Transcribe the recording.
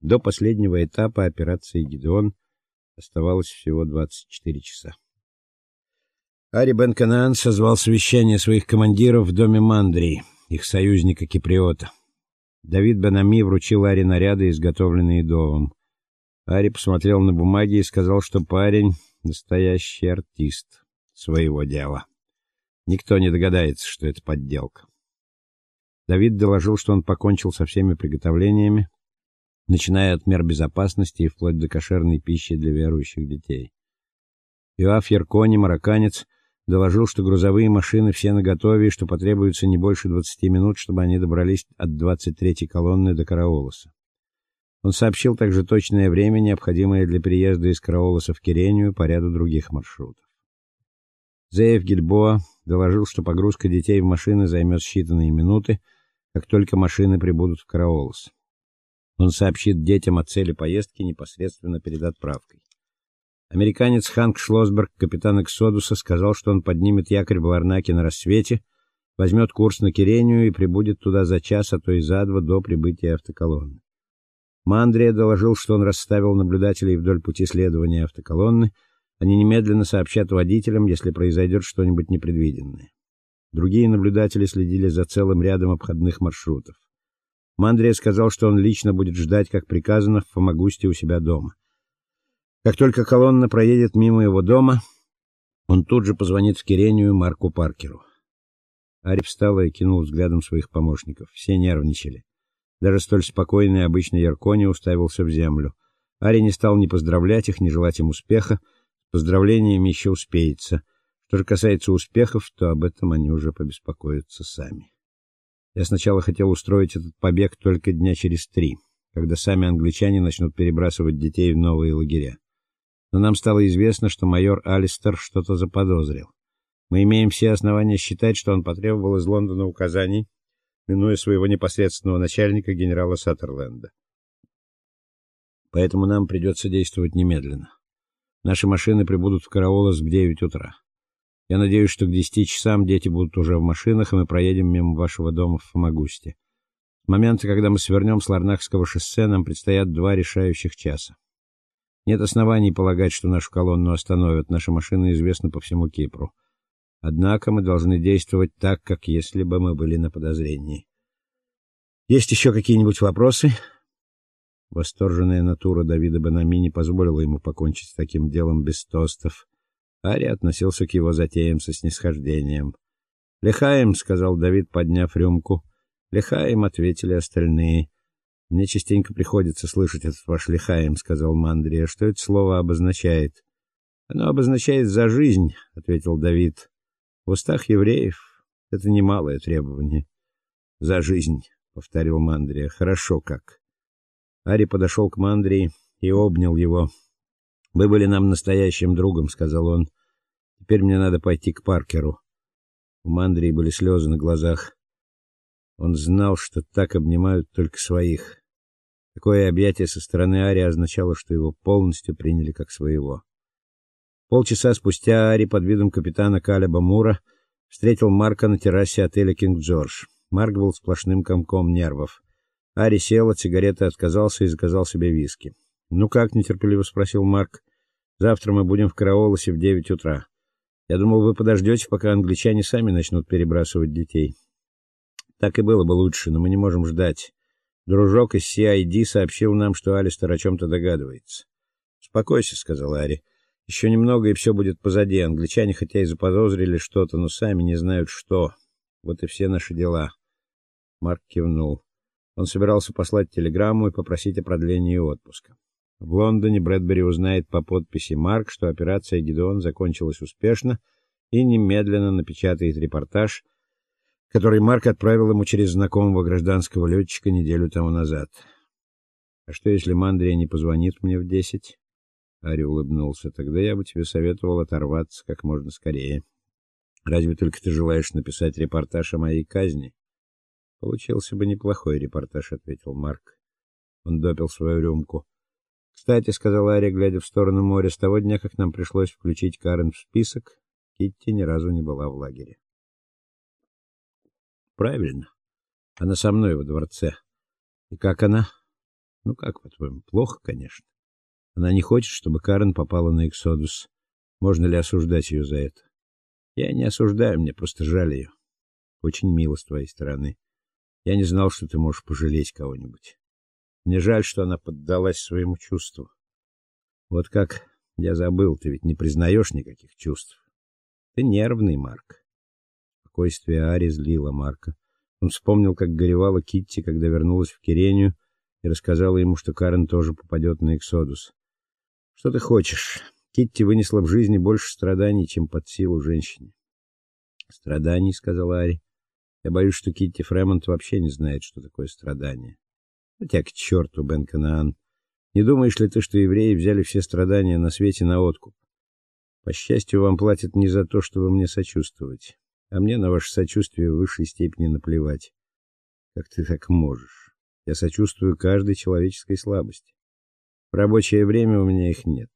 До последнего этапа операции Гидеон оставалось всего 24 часа. Ари Бен-Канаан созвал совещание своих командиров в доме Мандрии, их союзника Киприота. Давид Бен-Ами вручил Ари наряды, изготовленные Довом. Ари посмотрел на бумаги и сказал, что парень настоящий артист своего дела. Никто не догадается, что это подделка. Давид доложил, что он покончил со всеми приготовлениями, начиная от мер безопасности и вплоть до кошерной пищи для верующих детей. Иоаф Яркони, марокканец, доложил, что грузовые машины все наготове и что потребуется не больше 20 минут, чтобы они добрались от 23-й колонны до Караолоса. Он сообщил также точное время, необходимое для переезда из Караолоса в Кирению по ряду других маршрутов. Зеев Гильбоа доложил, что погрузка детей в машины займет считанные минуты, как только машины прибудут в Караолос. Он сообщит детям о цели поездки непосредственно перед отправкой. Американец Ханк Шлосберг, капитан Эксодуса, сказал, что он поднимет якорь в Ларнаке на рассвете, возьмет курс на Кирению и прибудет туда за час, а то и за два до прибытия автоколонны. Мандрия доложил, что он расставил наблюдателей вдоль пути следования автоколонны. Они немедленно сообщат водителям, если произойдет что-нибудь непредвиденное. Другие наблюдатели следили за целым рядом обходных маршрутов. Мандрия сказал, что он лично будет ждать, как приказано, в Фомагусте у себя дома. Как только колонна проедет мимо его дома, он тут же позвонит в Кирению Марку Паркеру. Ари встал и кинул взглядом своих помощников. Все нервничали. Даже столь спокойный обычный Яркони уставился в землю. Ари не стал ни поздравлять их, ни желать им успеха. С поздравлениями еще успеется. Что же касается успехов, то об этом они уже побеспокоятся сами. Я сначала хотел устроить этот побег только дня через три, когда сами англичане начнут перебрасывать детей в новые лагеря но нам стало известно, что майор Алистер что-то заподозрил. Мы имеем все основания считать, что он потребовал из Лондона указаний, минуя своего непосредственного начальника генерала Саттерленда. Поэтому нам придется действовать немедленно. Наши машины прибудут в Караолос в 9 утра. Я надеюсь, что к 10 часам дети будут уже в машинах, и мы проедем мимо вашего дома в Фомагусте. С момента, когда мы свернем с Ларнакского шоссе, нам предстоят два решающих часа. Нет оснований полагать, что нашу колонну остановят. Наша машина известна по всему Кипру. Однако мы должны действовать так, как если бы мы были на подозрении. Есть еще какие-нибудь вопросы? Восторженная натура Давида Банами не позволила ему покончить с таким делом без тостов. Ари относился к его затеям со снисхождением. "Лехаем", сказал Давид, подняв рюмку. "Лехаем", ответили остальные. Мне частенько приходится слышать этот ваш лихаем, сказал Мандрия. Что это слово обозначает? Оно обозначает за жизнь, ответил Давид. В устах евреев это немалое требование. За жизнь, повторил Мандрия. Хорошо как. Ари подошел к Мандрии и обнял его. Вы были нам настоящим другом, сказал он. Теперь мне надо пойти к Паркеру. У Мандрии были слезы на глазах. Он знал, что так обнимают только своих. Такое объятие со стороны Ари означало, что его полностью приняли как своего. Полчаса спустя Ари под видом капитана Калеба Мура встретил Марка на террасе отеля King George. Марк был сплошным комком нервов. Ари сел от сигареты, отказался и заказал себе виски. "Ну как?" нетерпеливо спросил Марк. "Завтра мы будем в Караолосе в девять утра. Я думал, вы подождете, пока англичане сами начнут перебрасывать детей". Так и было бы лучше, но мы не можем ждать. Дружок из CID сообщил нам, что Алистер о чем то догадывается. "Успокойся", сказал Ари. «Еще немного и все будет позади. Англичане хотя и заподозрили что-то, но сами не знают что. Вот и все наши дела". Марк кивнул. Он собирался послать телеграмму и попросить о продлении отпуска. В Лондоне Брэдбери узнает по подписи Марк, что операция Гидеон закончилась успешно, и немедленно напечатает репортаж который Марк отправил ему через знакомого гражданского летчика неделю тому назад. А что если Мандрия не позвонит мне в десять? Ари улыбнулся. Тогда я бы тебе советовал оторваться как можно скорее. Разве только ты желаешь написать репортаж о моей казни? Получился бы неплохой репортаж, ответил Марк. Он допил свою рюмку. Кстати, сказал Ари, глядя в сторону моря, с того дня, как нам пришлось включить Карен в список, Китти ни разу не была в лагере. Правильно. Она со мной во дворце. И как она? Ну как, по-твоему, плохо, конечно. Она не хочет, чтобы Карен попала на Эксодус. Можно ли осуждать ее за это? Я не осуждаю, мне просто жаль ее. Очень мило с твоей стороны. Я не знал, что ты можешь пожалеть кого-нибудь. Мне жаль, что она поддалась своему чувству. Вот как я забыл, ты ведь не признаешь никаких чувств. Ты нервный, Марк. Спокойствие Ари злило Марка. Он вспомнил, как горевала Китти, когда вернулась в Кирению, и рассказала ему, что Карен тоже попадет на Эксодус. Что ты хочешь? Китти вынесла в жизни больше страданий, чем под силу женщине. Страданий, сказала Ари. Я боюсь, что Китти Фремонт вообще не знает, что такое страдание. Хотя к черту, Бен Канаан. Не думаешь ли ты, что евреи взяли все страдания на свете на откуп? По счастью, вам платят не за то, чтобы мне сочувствовать, а мне на ваше сочувствие в высшей степени наплевать. Как ты так можешь? Я сочувствую каждой человеческой слабости. В рабочее время у меня их нет.